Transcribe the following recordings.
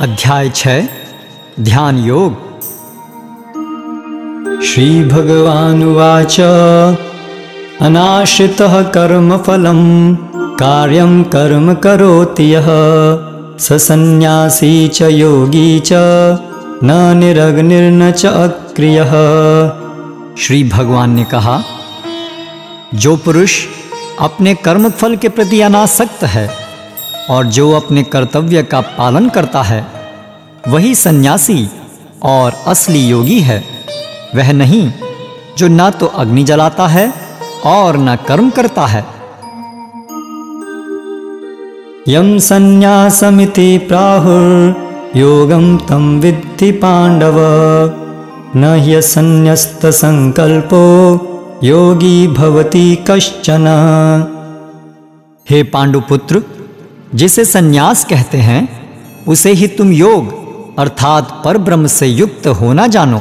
अध्याय छः, ध्यान योग। श्रीभगवानुवाच, अनाश्रितः कर्मफलं कार्यं कर्म करोति यः। स च योगी च, न निरग्निर्न च अक्रियः। श्री भगवान ने कहा, जो पुरुष अपने कर्मफल के प्रति अनासक्त है और जो अपने कर्तव्य का पालन करता है, वही सन्यासी और असली योगी है। वह नहीं, जो ना तो अग्नि जलाता है और ना कर्म करता है। यम संन्यासमिति सन्न्यासमिति प्राहुर्योगं तम विद्धि पांडव न ह्यसन्न्यस्तसङ्कल्पो योगी भवती कश्चन। हे पांडुपुत्र जिसे सन्यास कहते हैं, उसे ही तुम योग, अर्थात पर ब्रह्म से युक्त होना जानो।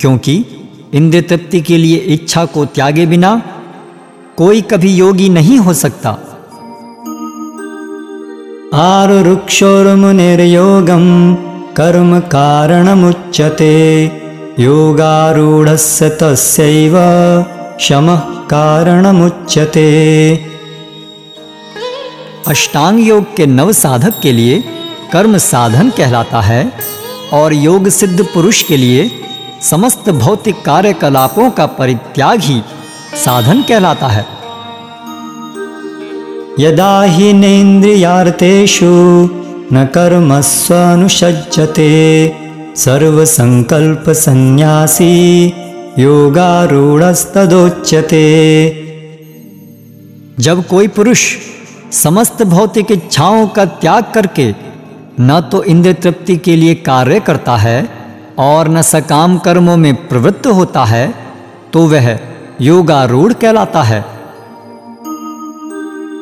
क्योंकि इंद्र तृप्ति के लिए इच्छा को त्यागे बिना कोई कभी योगी नहीं हो सकता। आरुरुक्षोर्मुनिर्योगं कर्म कारणमुच्यते, योगारूढस्य तस्यैव शमः कारणमुच्यते। अष्टांग योग के नव साधक के लिए कर्म साधन कहलाता है और योग सिद्ध पुरुष के लिए समस्त भौतिक कार्यकलापों का परित्याग ही साधन कहलाता है। यदा हि नेन्द्रियार्थेषु न कर्मस्वनुषज्जते सर्वसङ्कल्पसन्न्यासी योगारूढस्तदोच्यते। जब कोई पुरुष समस्त भौतिक इच्छाओं का त्याग करके न तो इंद्र तृप्ति के लिए कार्य करता है और न सकाम कर्मों में प्रवृत्त होता है तो वह योगारूढ़ कहलाता है।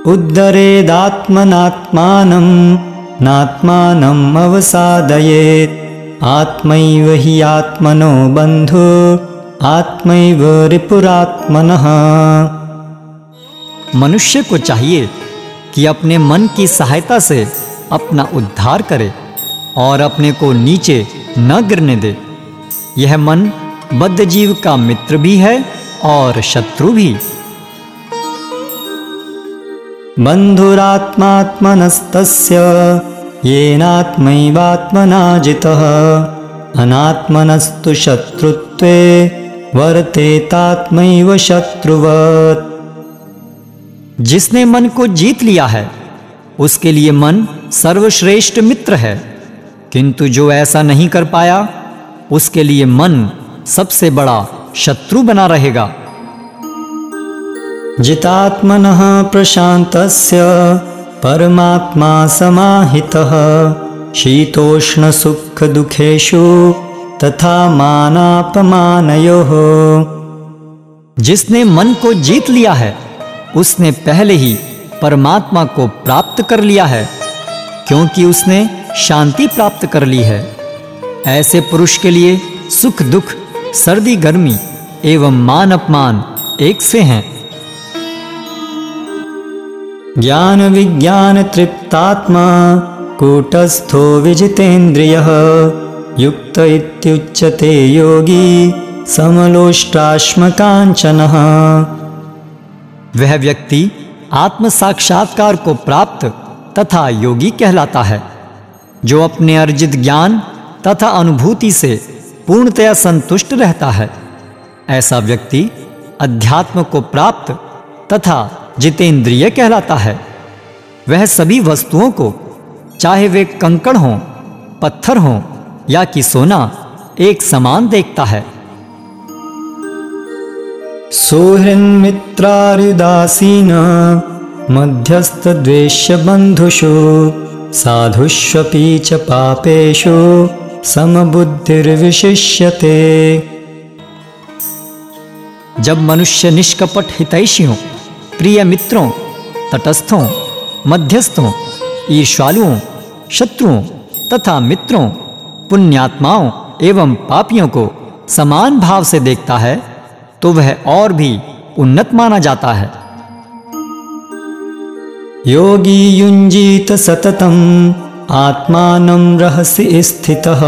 उद्धरेदात्मनात्मानं नात्मानम् अवसादयेत् आत्मैव हि आत्मनो बन्धु आत्मैव रिपुरात्मनः। मनुष्य को चाहिए कि अपने मन की सहायता से अपना उद्धार करे और अपने को नीचे न गिरने दे। यह मन बद्ध जीव का मित्र भी है और शत्रु भी। बन्धुरात्मात्मनस्तस्य येनात्मैवात्मना जितः अनात्मनस्तु शत्रुत्वे, वर्तेतात्मैव शत्रुवत्। जिसने मन को जीत लिया है उसके लिए मन सर्वश्रेष्ठ मित्र है। किंतु जो ऐसा नहीं कर पाया उसके लिए मन सबसे बड़ा शत्रु बना रहेगा। जितात्मनः प्रशांत परमात्मा समाहितः। दुखेशु तथा मानापमानयोः। जिसने मन को जीत लिया है उसने पहले ही परमात्मा को प्राप्त कर लिया है, क्योंकि उसने शांति प्राप्त कर ली है। ऐसे पुरुष के लिए सुख, दुख, सर्दी, गर्मी एवं मान अपमान एक से हैं। ज्ञान विज्ञान तृप्तात्मा कूटस्थो विजितेन्द्रियः युक्त इत्युच्यते योगी समलोष्टाश्मकाञ्चनः। वह व्यक्ति आत्म साक्षात्कार को प्राप्त तथा योगी कहलाता है, जो अपने अर्जित ज्ञान तथा अनुभूति से पूर्णतया संतुष्ट रहता है। ऐसा व्यक्ति अध्यात्म को प्राप्त तथा जितेंद्रिय कहलाता है। वह सभी वस्तुओं को, चाहे वे कंकड़ हों, पत्थर हों या कि सोना, एक समान देखता है। सुहृन्मित्रारिदासीन मध्यस्थद्वेष्यबन्धुषु, साधुष्वपि च पापेषु समबुद्धिर्विशिष्यते। जब मनुष्य निष्कपट हितैषियों, प्रिय मित्रों, तटस्थों, मध्यस्थों, ईर्ष्वालुओं, शत्रुओं तथा मित्रों, पुण्यात्माओं एवं पापियों को समान भाव से देखता है तो वह और भी उन्नत माना जाता है। योगी युञ्जीत सततम्, आत्मानं रहसि स्थितः,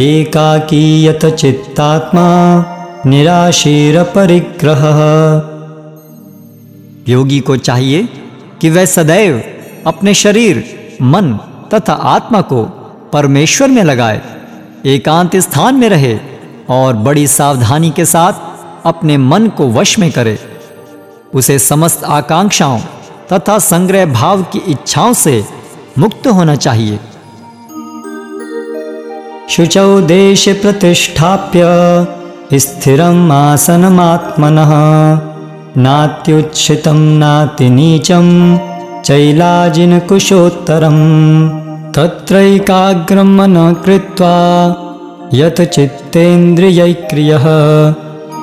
एकाकीयत चित्तात्मा निराशीरपरिग्रहः योगी को चाहिए कि वह सदैव अपने शरीर, मन तथा आत्मा को परमेश्वर में लगाए, एकांत स्थान में रहे और बड़ी सावधानी के साथ अपने मन को वश में करे। उसे समस्त आकांक्षाओं तथा संग्रह भाव की इच्छाओं से मुक्त होना चाहिए। शुचौ देश प्रतिष्ठाप्य स्थिरम् आसनमात्मनः नात्युच्छ्रितं नातिनीचं चैलाजिनकुशोत्तरम् तत्रैकाग्रं मनः कृत्वा यत् चित्तेन्द्रियैक्रियः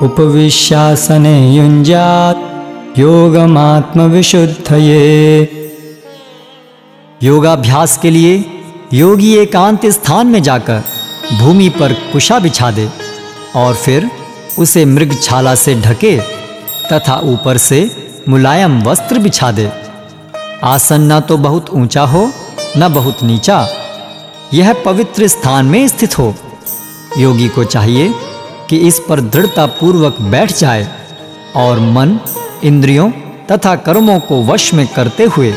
उपविश्यासने युञ्ज्यात् योगमात्मविशुद्धये। योगाभ्यास के लिए योगी एकांत स्थान में जाकर भूमि पर कुशा बिछा दे और फिर उसे मृगछाला से ढके तथा ऊपर से मुलायम वस्त्र बिछा दे। आसन न तो बहुत ऊँचा हो, न बहुत नीचा। यह पवित्र स्थान में स्थित हो। योगी को चाहिए कि इस पर दृढ़ता पूर्वक बैठ जाए और मन इंद्रियों तथा कर्मों को वश में करते हुए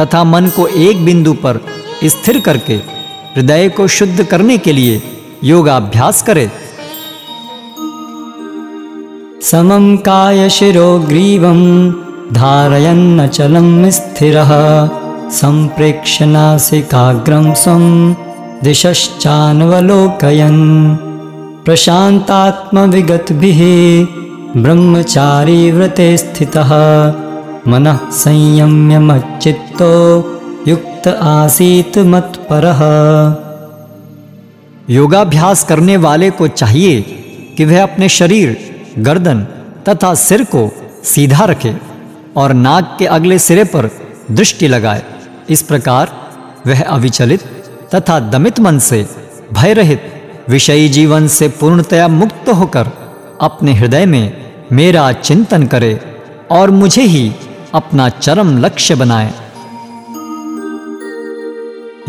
तथा मन को एक बिंदु पर स्थिर करके हृदय को शुद्ध करने के लिए योगाभ्यास करे। समं कायशिरोग्रीवं धारयन्नचलं स्थिरः सम्प्रेक्ष्य नासिकाग्रं स्वं दिशश्चानवलोकयन्। प्रशान्तात्मविगतभिः ब्रह्मचारी व्रते स्थितः मनः संयम्य मच्चित्तो युक्त आसीत् मत्परः। योगाभ्यास करने वाले को चाहिए कि वह अपने शरीर, गर्दन तथा सिर को सीधा रखे और नाक के अगले सिरे पर दृष्टि लगाए। इस प्रकार वह अविचलित तथा दमित मन से भय रहित विषयी जीवन से पूर्णतया मुक्त होकर अपने हृदय में मेरा चिंतन करे और मुझे ही अपना चरम लक्ष्य बनाए।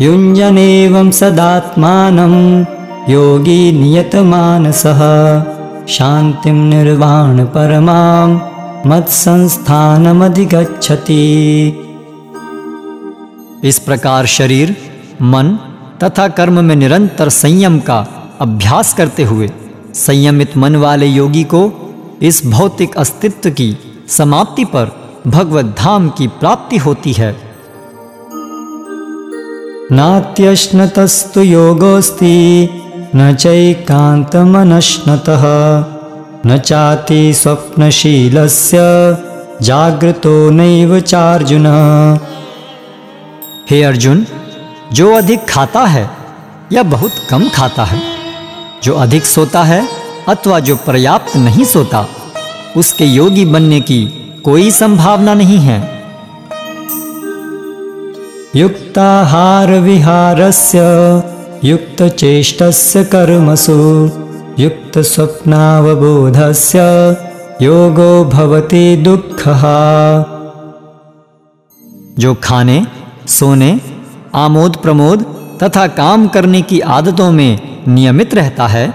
युञ्जनेवं सदात्मानं योगी नियतमानसः, शान्तिं निर्वाणपरमां मत्संस्थानमधिगच्छति। इस प्रकार शरीर, मन तथा कर्म में निरंतर संयम का अभ्यास करते हुए संयमित मन वाले योगी को इस भौतिक अस्तित्व की समाप्ति पर भगवत धाम की प्राप्ति होती है। नात्यश्नतस्तु योगोऽस्ति, न चैकान्तमनश्नतः, न चाति स्वप्नशीलस्य, जागृतो नैव चार्जुन। हे अर्जुन, जो अधिक खाता है, या बहुत कम खाता है? जो अधिक सोता है अथवा जो पर्याप्त नहीं सोता, उसके योगी बनने की कोई संभावना नहीं है। युक्ताहारविहारस्य, युक्तचेष्टस्य कर्मसु, युक्तस्वप्नावबोधस्य, योगो भवति दुःखः। जो खाने, सोने, आमोद प्रमोद तथा काम करने की आदतों में नियमित रहता है,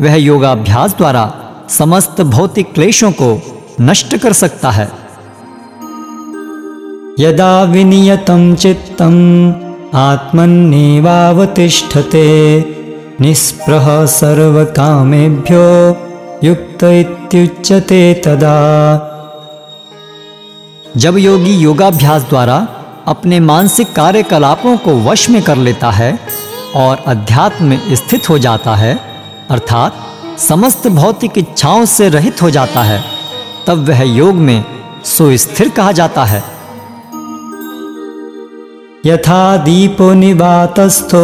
वह योगाभ्यास द्वारा समस्त भौतिक क्लेशों को नष्ट कर सकता है। यदा विनियतं चित्तम् आत्मन्नेवावतिष्ठते, निःस्पृह सर्वकामेभ्यो युक्त इत्युच्यते तदा। जब योगी योगाभ्यास द्वारा अपने मानसिक कार्यकलापों को वश में कर लेता है और अध्यात्म में स्थित हो जाता है अर्थात समस्त भौतिक इच्छाओं से रहित हो जाता है तब वह योग में सुस्थिर कहा जाता है। यथा दीपो निवातस्थो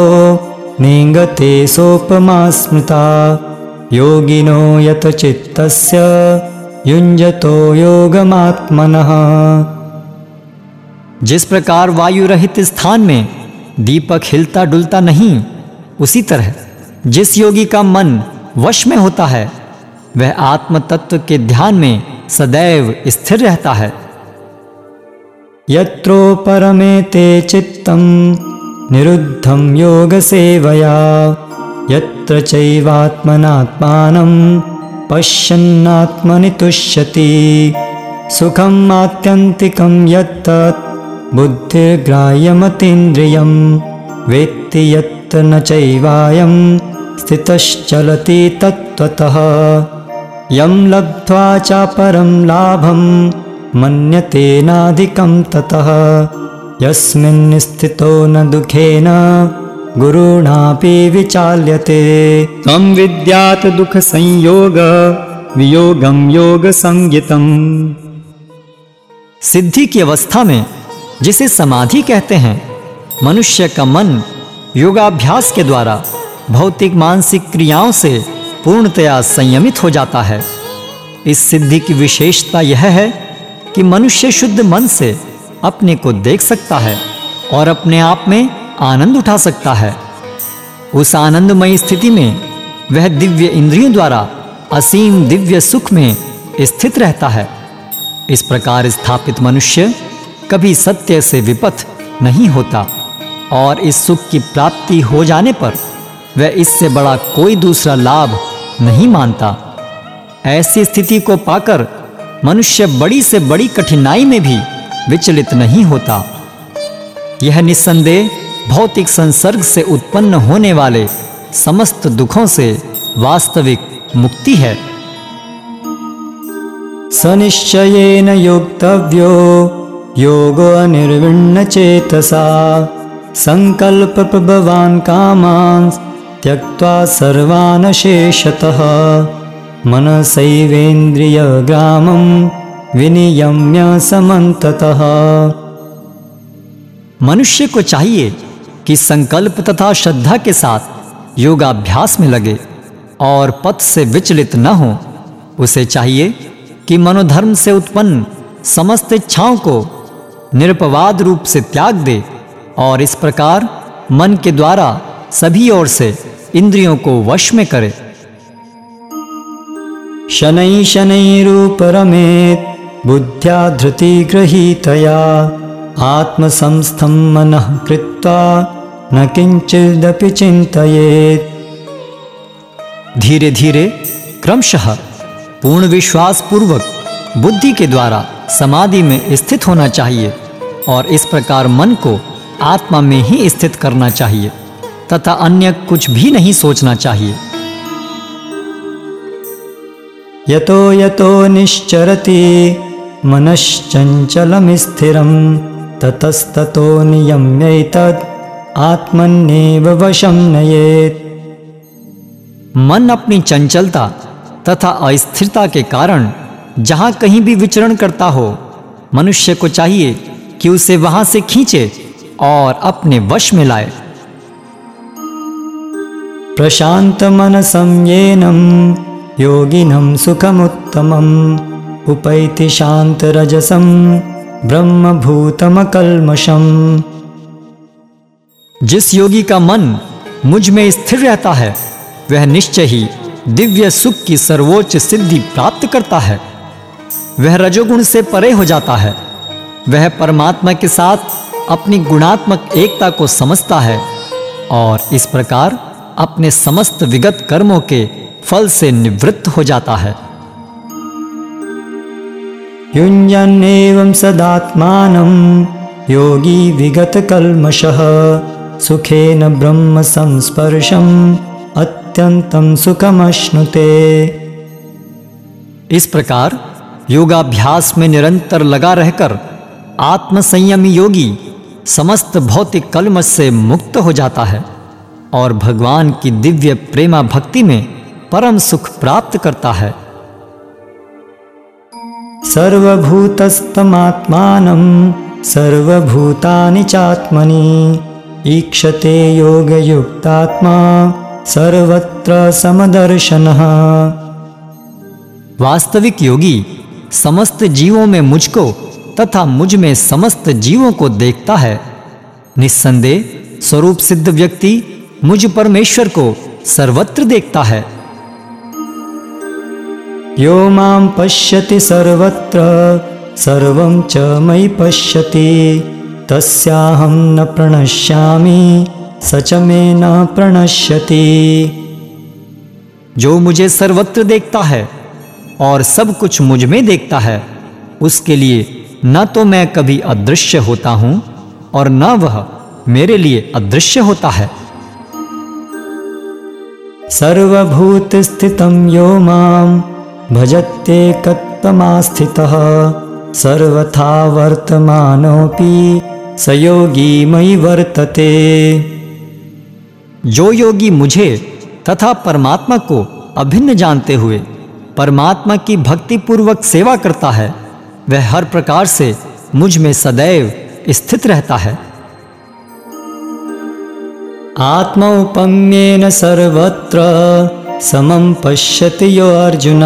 नेङ्गते सोपमा स्मृता योगिनो यत चित्तस्य युञ्जतो योगमात्मनः। जिस प्रकार वायु रहित स्थान में दीपक हिलता डुलता नहीं। उसी तरह, जिस योगी का मन वश में होता है, वह आत्म तत्व के ध्यान में सदैव स्थिर रहता है। यत्रो परमेते चित्तं निरुद्धं योगसेवया, यत्र चैवात्मनात्मानं पश्यन्नात्मनि तुष्यति। सुखम् आत्यन्तिकं यत्तत् बुद्धिर्ग्राह्यमतीन्द्रियं वेत्ति यत् न चैवायं स्थितश्चलति तत्त्वतः। यं लब्ध्वा चापरं लाभं मन्यतेनाधिकं ततः। यस्मिन् स्थितो न दुःखेन गुरुणापि विचाल्यते। तं विद्यात् दुःखसंयोग वियोगं योगसंज्ञितम् सिद्धि की अवस्था में जिसे समाधि कहते हैं, मनुष्य का मन योगाभ्यास के द्वारा भौतिक मानसिक क्रियाओं से पूर्णतया संयमित हो जाता है। इस सिद्धि की विशेषता यह है कि मनुष्य शुद्ध मन से अपने को देख सकता है और अपने आप में आनंद उठा सकता है। उस आनंदमयी स्थिति में वह दिव्य इंद्रियों द्वारा असीम दिव्य सुख में स्थित रहता है। इस प्रकार स्थापित मनुष्य कभी सत्य से विपथ नहीं होता और इस सुख की प्राप्ति हो जाने पर वह इससे बड़ा कोई दूसरा लाभ नहीं मानता। ऐसी स्थिति को पाकर मनुष्य बड़ी से बड़ी कठिनाई में भी विचलित नहीं होता। यह निस्संदेह भौतिक संसर्ग से उत्पन्न होने वाले समस्त दुखों से वास्तविक मुक्ति है। सनिश्चयेन योक्तव्यो योगो निर्विण्णचेतसा सङ्कल्पप्रभवान् कामान् त्यक्त्वा सर्वान् शेषतः मनसैवेन्द्रियग्रामं विनियम्य समन्ततः। मनुष्य को चाहिए कि संकल्प तथा श्रद्धा के साथ योगाभ्यास में लगे और पथ से विचलित न हो, उसे चाहिए कि मनोधर्म से उत्पन्न समस्त इच्छाओं को निरपवाद रूप से त्याग दे और इस प्रकार मन के द्वारा सभी ओर से इंद्रियों को वश में करे। शनै शनैरूपरमेत् बुद्ध्या धृतिगृहीतया आत्मसंस्थं मनः कृत्वा न किञ्चिदपि चिन्तयेत्। धीरे धीरे क्रमशः पूर्ण विश्वास पूर्वक बुद्धि के द्वारा समाधि में स्थित होना चाहिए। और इस प्रकार मन को आत्मा में ही स्थित करना चाहिए, तथा अन्य कुछ भी नहीं सोचना चाहिए। यतो यतो निश्चरति, मनश्चञ्चलमिस्थिरं, ततस्ततो नियम्यैतद् आत्मन्येव वशं नयेत्। मन अपनी चंचलता तथा अस्थिरता के कारण, जहाँ कहीं भी विचरण करता हो, मनुष्य को चाहिए कि उसे वहाँ से खींचे और अपने वश में लाए। प्रशांत मन प्रशान्तमनसं येनं योगिनं सुखमुत्तमम्, उपैति शांत रजसम ब्रह्म भूतम कलमशम जिस योगी का मन मुझमें स्थिर रहता है, वह निश्चय ही दिव्य सुख की सर्वोच्च सिद्धि प्राप्त करता है। वह रजोगुण से परे हो जाता है। वह परमात्मा के साथ अपनी गुणात्मक एकता को समझता है और इस प्रकार अपने समस्त विगत कर्मों के फल से निवृत्त हो जाता है। युञ्जन्नेवं सदात्मानं योगी विगत कलमश सुखे विगतकल्मषः सुखेन ब्रह्मसंस्पर्शम् अत्यन्तं सुखमश्नुते। इस प्रकार योगाभ्यास में निरंतर लगा रहकर आत्मसंयमी योगी समस्त भौतिक कलमश से मुक्त हो जाता है और भगवान की दिव्य प्रेमा भक्ति में परम सुख प्राप्त करता है। सर्वभूतस्तमात्मानं सर्वभूतानि चात्मनि ईक्षते योग योगयुक्तात्मा सर्वत्र समदर्शनः। वास्तविक योगी समस्त जीवों में मुझको तथा मुझमें समस्त जीवों को देखता है। निस्संदेह स्वरूप सिद्ध व्यक्ति मुझ परमेश्वर को सर्वत्र देखता है। यो माँ पश्यति सर्वत्र सर्वं च मयि पश्यति। तस्याहं न प्रणश्यामि स च मे न प्रणश्यति। जो मुझे सर्वत्र देखता है और सब कुछ मुझमें देखता है उसके लिए न तो मैं कभी अदृश्य होता हूँ और न वह मेरे लिए अदृश्य होता है। सर्वभूतस्थितं यो माँ भजत्येकत्वमास्थितः सर्वथा वर्तमानोऽपि स योगी मयि वर्तते। जो योगी मुझे तथा परमात्मा को अभिन्न जानते हुए परमात्मा की भक्ति पूर्वक सेवा करता है वह हर प्रकार से मुझमें सदैव स्थित रहता है। आत्मौपम्येन सर्वत्र समं पश्यति यो अर्जुन,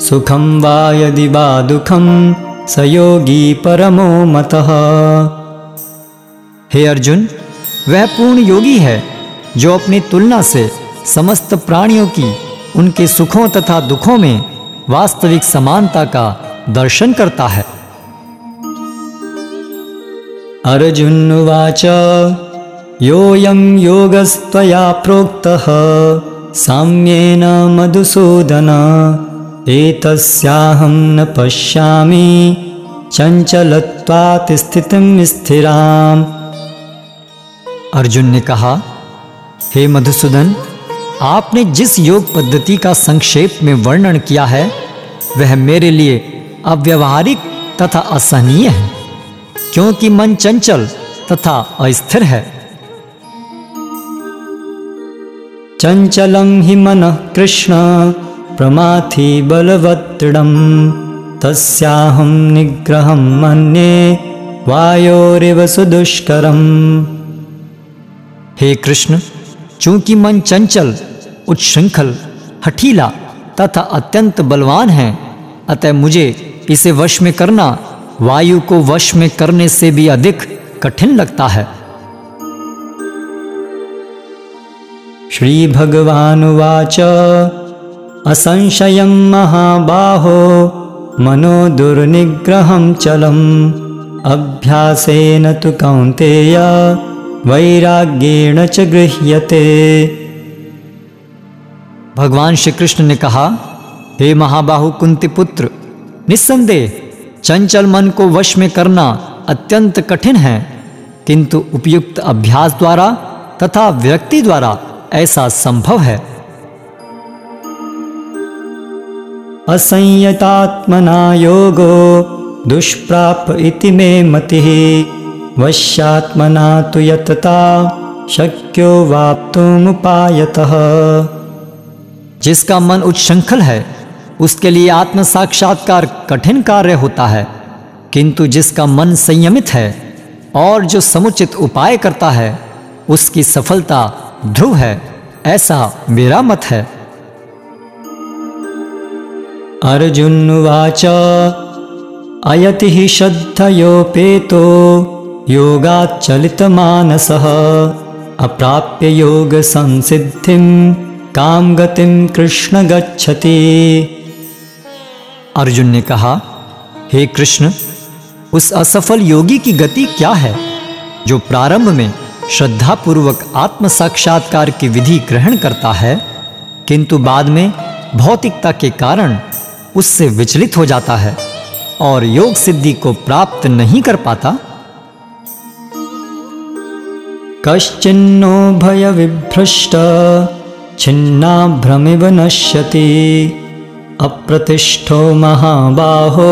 सुखं वा यदि वा दुःखं स योगी परमो मतः। हे अर्जुन, वह पूर्ण योगी है जो अपनी तुलना से समस्त प्राणियों की उनके सुखों तथा दुखों में वास्तविक समानता का दर्शन करता है। अर्जुनुवाच योऽयं योगस्त्वया प्रोक्तः, साम्येन मधुसूदन, एतस्याहं न पश्यामि, चञ्चलत्वात् स्थितिं स्थिराम्। अर्जुन ने कहा, हे मधुसूदन, आपने जिस योग पद्धति का संक्षेप में वर्णन किया है, वह मेरे लिए अव्यवहारिक तथा असहनीय है, क्योंकि मन चंचल तथा अस्थिर है। चञ्चलं हि मनः कृष्ण, प्रमाथि बलवत्दृढं तस्याहं निग्रहं मन्ये वायोरिव सुदुष्करम्। हे कृष्ण, चूँकि मन चंचल, उच्छृंखल, हठीला तथा अत्यंत बलवान है, अतः मुझे इसे वश में करना, वायु को वश में करने से भी अधिक कठिन लगता है। श्रीभगवानुवाच असंशयं महाबाहो, मनो दुर्निग्रहं चलम्। अभ्यासेन तु कौन्तेय, वैराग्येण च गृह्यते। भगवान श्री कृष्ण ने कहा, हे महाबाहु कुंती पुत्र निस्संदेह चंचल मन को वश में करना अत्यंत कठिन है किंतु उपयुक्त अभ्यास द्वारा तथा व्यक्ति द्वारा ऐसा संभव है। असंयतात्मना योगो दुष्प्राप इति मे मति वश्यात्मना तु यतता शक्यो वाप्तुमुपायतः। जिसका मन उच्छृंखल है उसके लिए आत्म साक्षात्कार कठिन कार्य होता है, किंतु जिसका मन संयमित है और जो समुचित उपाय करता है, उसकी सफलता ध्रुव है, ऐसा मेरा मत है। अर्जुन अर्जुनुवाच अयति श्रद्धयोपेतो योगाच्चलितमानसः, अप्राप्य योगसंसिद्धिं कां गतिं कृष्ण गच्छति। अर्जुन ने कहा, हे कृष्ण, उस असफल योगी की गति क्या है, जो प्रारंभ में श्रद्धापूर्वक आत्म साक्षात्कार की विधि ग्रहण करता है, किंतु बाद में भौतिकता के कारण उससे विचलित हो जाता है और योग सिद्धि को प्राप्त नहीं कर पाता? कश्चिन्नो भय विभ्रष्ट छिन्ना भ्रमिव नश्यति। अप्रतिष्ठो महाबाहो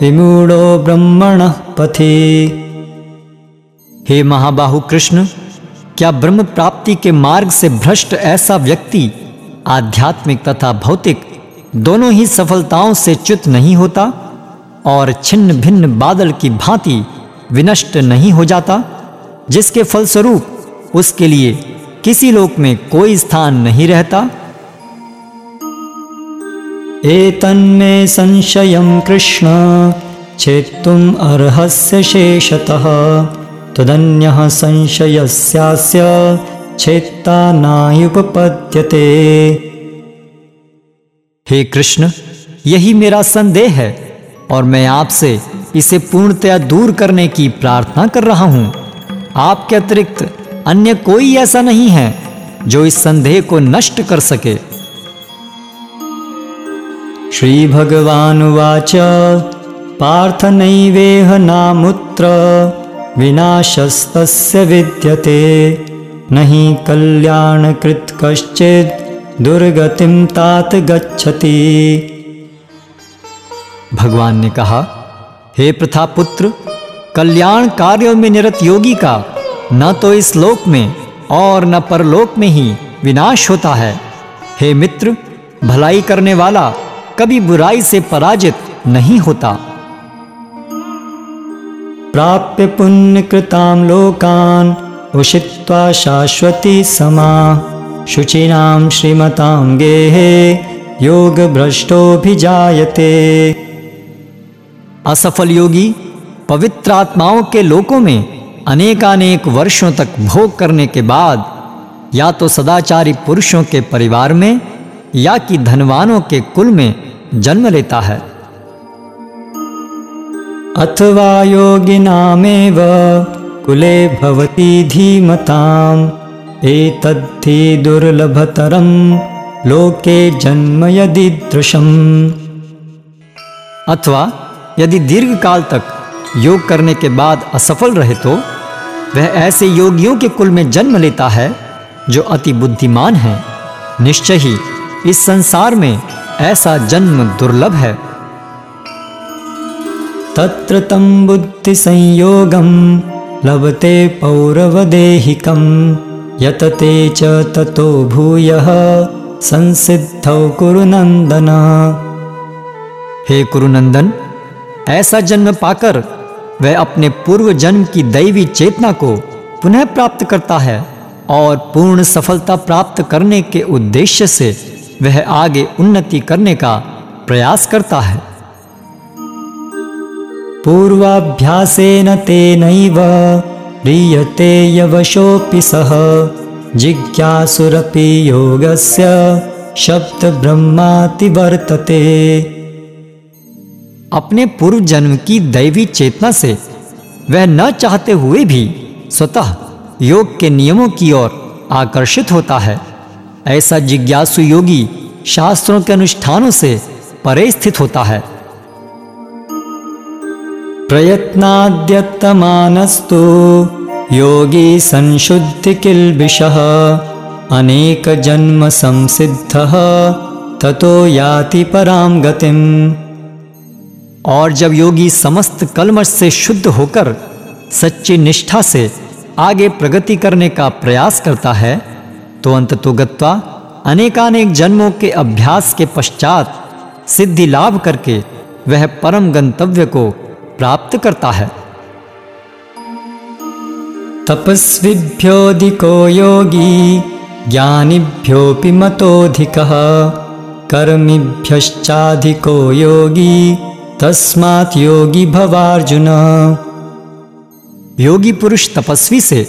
विमूढो ब्रह्मणः पथि। हे महाबाहु कृष्ण, क्या ब्रह्म प्राप्ति के मार्ग से भ्रष्ट ऐसा व्यक्ति आध्यात्मिक तथा भौतिक दोनों ही सफलताओं से च्युत नहीं होता और छिन्न भिन्न बादल की भांति विनष्ट नहीं हो जाता, जिसके फलस्वरूप उसके लिए किसी लोक में कोई स्थान नहीं रहता? एतन्मे संशयं कृष्ण छेत्तुम् अर्हस्य शेषतः। तदन्यः संशयस्यास्य छेत्ता नायुपपद्यते। हे कृष्ण, यही मेरा संदेह है, और मैं आपसे इसे पूर्णतया दूर करने की प्रार्थना कर रहा हूँ। आपके अतिरिक्त अन्य कोई ऐसा नहीं है जो इस संदेह को नष्ट कर सके। श्रीभगवानुवाच। पार्थ नैवेह नामुत्र, विनाशस्तस्य विद्यते। न हि कल्याणकृत् कश्चित् दुर्गतिं तात गच्छति। भगवान ने कहा, हे प्रथा पुत्र कल्याण कार्यों में निरत योगी का न तो इस लोक में और न परलोक में ही विनाश होता है। हे मित्र, भलाई करने वाला कभी बुराई से पराजित नहीं होता। प्राप्य पुण्यकृतां लोकान् उषित्वा शाश्वती समा। शुचिनां श्रीमतां गेहे, योगभ्रष्टोऽभिजायते। असफल योगी पवित्र आत्माओं के लोकों में अनेकानेक वर्षों तक भोग करने के बाद, या तो सदाचारी पुरुषों के परिवार में, या कि धनवानों के कुल में जन्म लेता है। अथवा योगिनामेव कुले भवति धीमताम् एतद्धि दुर्लभतरं लोके जन्म यदीदृशम् अथवा यदि दीर्घ काल तक योग करने के बाद असफल रहे तो वह ऐसे योगियों के कुल में जन्म लेता है जो अति बुद्धिमान हैं। निश्चय ही इस संसार में ऐसा जन्म दुर्लभ है। तत्र तं बुद्धिसंयोगं लभते पौरवदेहिकं, यतते च ततो भूयः, संसिद्धौ कुरु नन्दन। हे कुरुनंदन ऐसा जन्म पाकर वह अपने पूर्व जन्म की दैवी चेतना को पुनः प्राप्त करता है और पूर्ण सफलता प्राप्त करने के उद्देश्य से वह आगे उन्नति करने का प्रयास करता है। पूर्वाभ्यासेन तेनैव ह्रियते यवशोऽपि सः। जिज्ञासुरपि योगस्य शब्दब्रह्माति वर्तते। अपने पूर्व जन्म की दैवी चेतना से वह न चाहते हुए भी स्वतः योग के नियमों की ओर आकर्षित होता है। ऐसा जिज्ञासु योगी शास्त्रों के अनुष्ठानों से परे स्थित होता है। प्रयत्नाद्यत्तमानस्तु योगी संशुद्धिकिल्बिषः अनेकजन्मसंसिद्धः ततो याति पराम गतिम। और जब योगी समस्त कलमश से शुद्ध होकर सच्ची निष्ठा से आगे प्रगति करने का प्रयास करता है तो अंततो गत्वा अनेकानेक जन्मों के अभ्यास के पश्चात सिद्धि लाभ करके वह परम गंतव्य को प्राप्त करता है। तपस्विभ्योऽधिको योगी, ज्ञानिभ्योऽपि मतोऽधिकः, कर्मिभ्यश्चाधिको योगी, तस्मात् योगी भवार्जुन। योगी पुरुष तपस्वी से,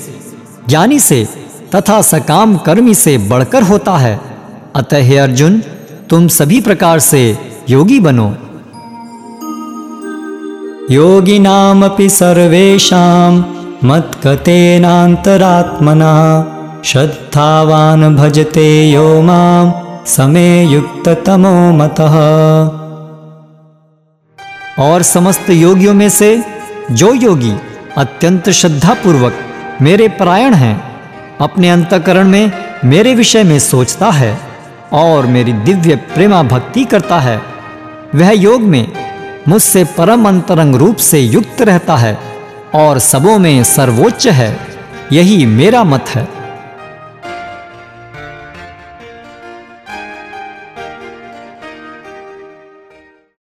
ज्ञानी से तथा सकाम कर्मी से बढ़कर होता है। अतः हे अर्जुन, तुम सभी प्रकार से योगी बनो। योगिनामपि सर्वेषां मत्कतेनान्तरात्मना श्रद्धावान् भजते यो माँ, समे युक्ततमो मतः। और समस्त योगियों में से जो योगी अत्यंत श्रद्धापूर्वक मेरे परायण हैं अपने अंतकरण में मेरे विषय में सोचता है और मेरी दिव्य प्रेमा भक्ति करता है। वह योग में मुझसे परम अंतरंग रूप से युक्त रहता है और सबों में सर्वोच्च है। यही मेरा मत है।